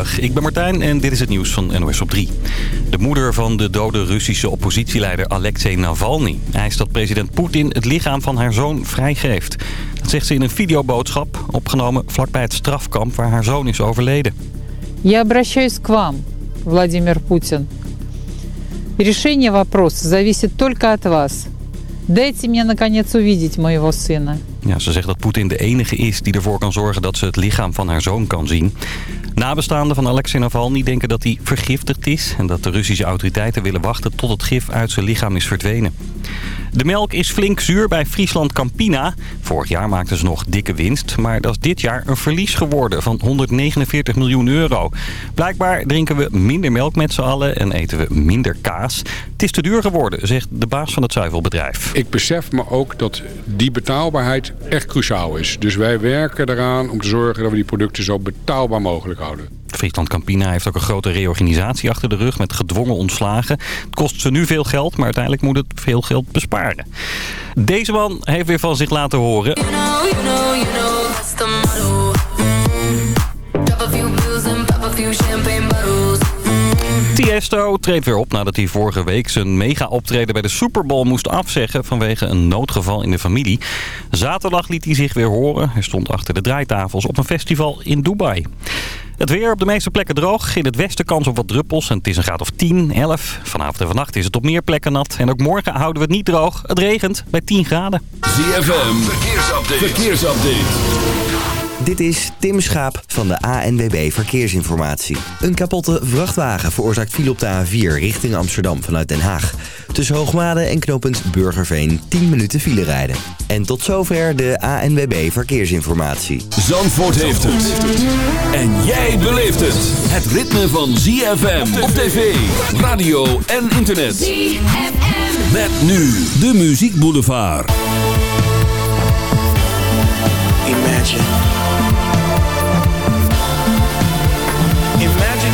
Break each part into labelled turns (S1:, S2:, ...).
S1: Goedemiddag, ik ben Martijn en dit is het nieuws van NOS op 3. De moeder van de dode Russische oppositieleider Alexei Navalny... eist dat president Poetin het lichaam van haar zoon vrijgeeft. Dat zegt ze in een videoboodschap, opgenomen vlakbij het strafkamp waar haar zoon is overleden.
S2: Я обращаюсь к вам, Владимир Путин. Решение вопроса зависит только от вас. Дайте мне, наконец, увидеть моего сына.
S1: Ja, ze zegt dat Poetin de enige is die ervoor kan zorgen dat ze het lichaam van haar zoon kan zien. Nabestaanden van Alexei Navalny denken dat hij vergiftigd is... en dat de Russische autoriteiten willen wachten tot het gif uit zijn lichaam is verdwenen. De melk is flink zuur bij Friesland Campina. Vorig jaar maakten ze nog dikke winst, maar dat is dit jaar een verlies geworden van 149 miljoen euro. Blijkbaar drinken we minder melk met z'n allen en eten we minder kaas. Het is te duur geworden, zegt de baas van het zuivelbedrijf.
S3: Ik besef me ook dat die betaalbaarheid echt cruciaal is. Dus wij werken eraan om te zorgen dat we die producten zo betaalbaar mogelijk houden.
S1: Friesland Campina heeft ook een grote reorganisatie achter de rug met gedwongen ontslagen. Het kost ze nu veel geld, maar uiteindelijk moet het veel geld besparen. Deze man heeft weer van zich laten horen.
S4: You know, you know, you know, that's the motto. Mm.
S1: Tiesto treedt weer op nadat hij vorige week zijn mega-optreden bij de Super Bowl moest afzeggen vanwege een noodgeval in de familie. Zaterdag liet hij zich weer horen. Hij stond achter de draaitafels op een festival in Dubai. Het weer op de meeste plekken droog. In het westen kans op wat druppels. En het is een graad of 10, 11. Vanavond en vannacht is het op meer plekken nat. En ook morgen houden we het niet droog. Het regent bij 10 graden.
S5: ZFM, verkeersupdate. verkeersupdate.
S6: Dit is Tim Schaap van de ANWB Verkeersinformatie. Een kapotte vrachtwagen veroorzaakt file op de A4 richting Amsterdam vanuit Den Haag. Tussen Hoogmade en knooppunt Burgerveen 10 minuten file rijden. En tot zover de ANWB Verkeersinformatie.
S5: Zandvoort heeft het. En jij beleeft het. Het ritme van ZFM op tv, radio en internet.
S4: ZFM.
S5: Met nu de Muziek Boulevard.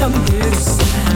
S7: some good sound.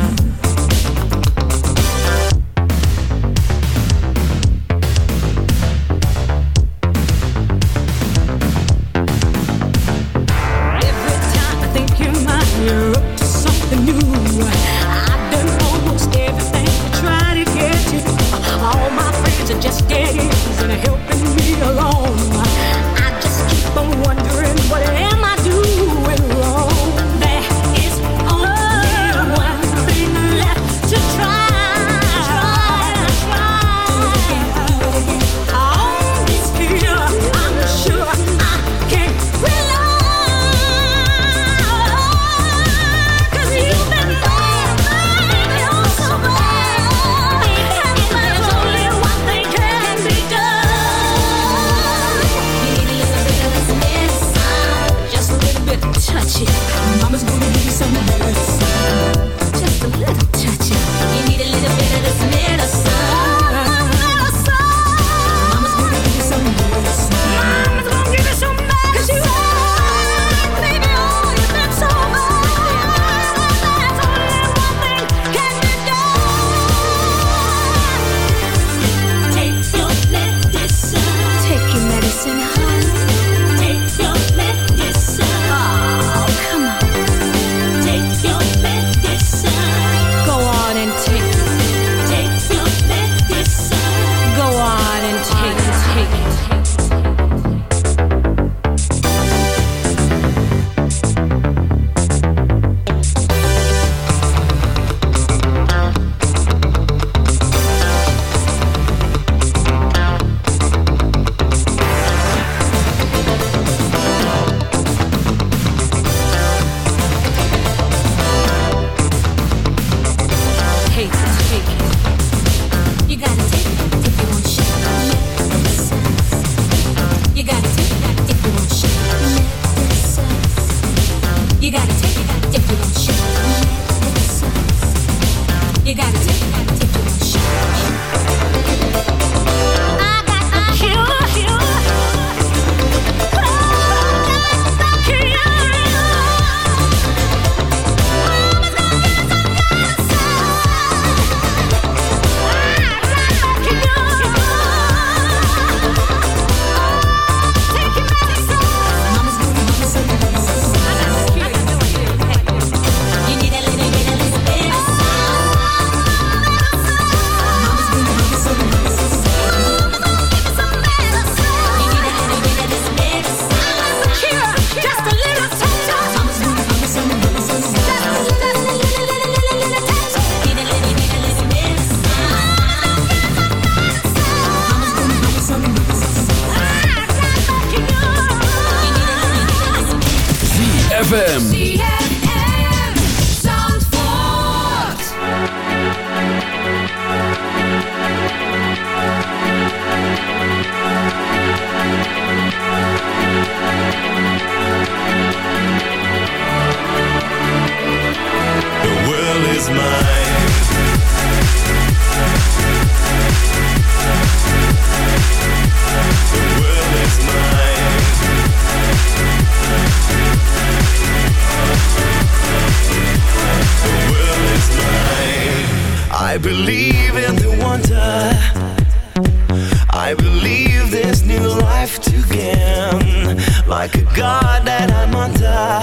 S7: like
S8: a
S9: god that I'm under.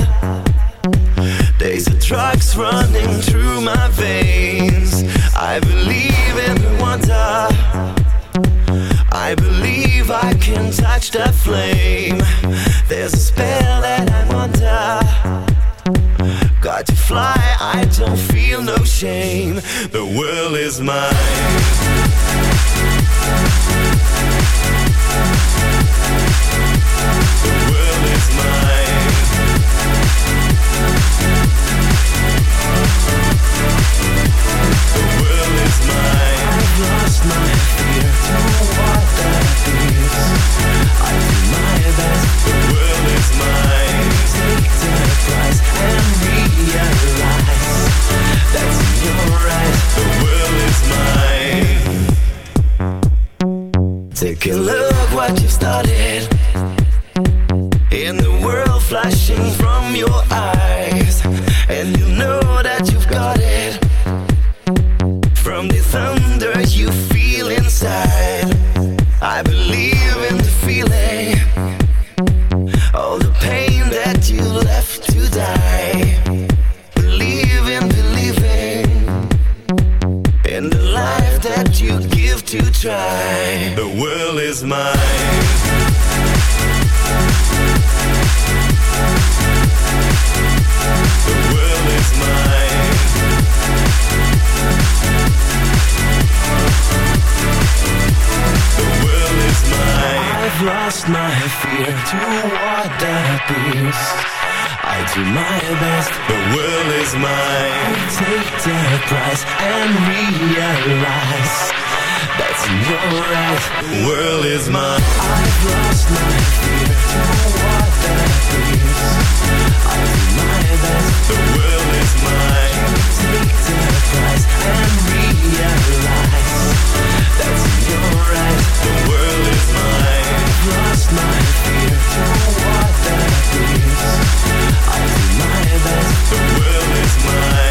S9: There's a drugs running through my veins. I believe in the wonder. I believe I can touch the flame. There's a spell that I'm under. Got to fly, I don't feel no shame. The world is mine. look look what you've started. Fear to what that appears. I do my best. The world is mine. Take the price and realize that's your right. The world is mine. I've lost my fear what that appears. I do my best. The world is mine. Take the and realize that's. The world is mine. I've lost my fear to what that. I do my best. The world is mine.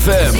S5: ZFM.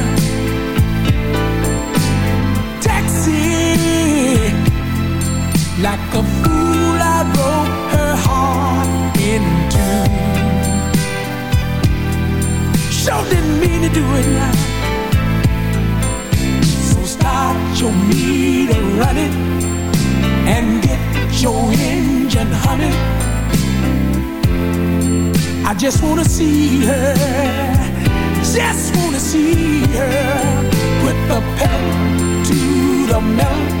S10: Just wanna see her. Just wanna see her put the pedal to the metal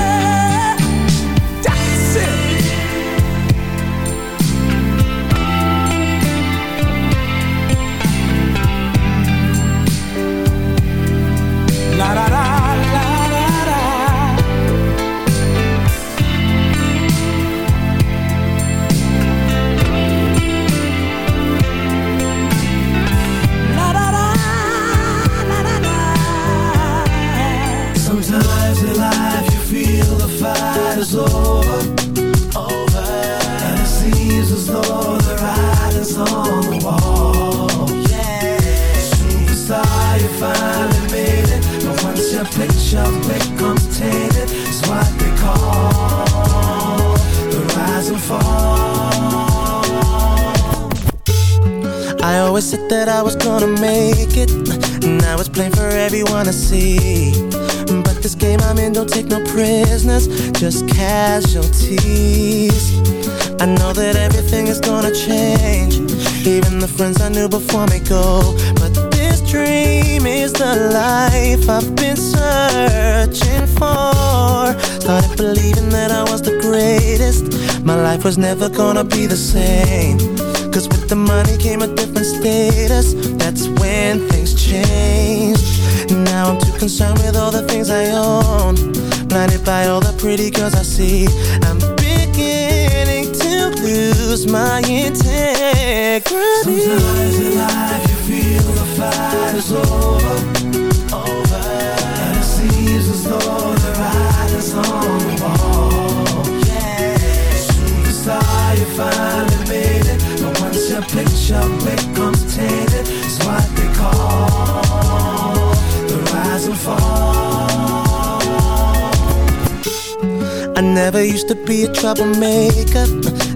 S11: It's what they call the rise and fall.
S9: I always said that I was gonna make it. Now it's plain for everyone to see. But this game I'm in don't take no prisoners, just casualties. I know that everything is gonna change. Even the friends I knew before me go. But is the life I've been searching for. Started believing that I was the greatest. My life was never gonna be the same. Cause with the money came a different status That's when things changed Now I'm too concerned with all the things I own Blinded by all the pretty girls I see I'm beginning to lose my integrity
S11: Sometimes in life is over Over And it seems as though the on the wall Yeah Superstar, you finally made it once your picture becomes tainted, it's what they call the rise and fall.
S9: I never used to be a troublemaker.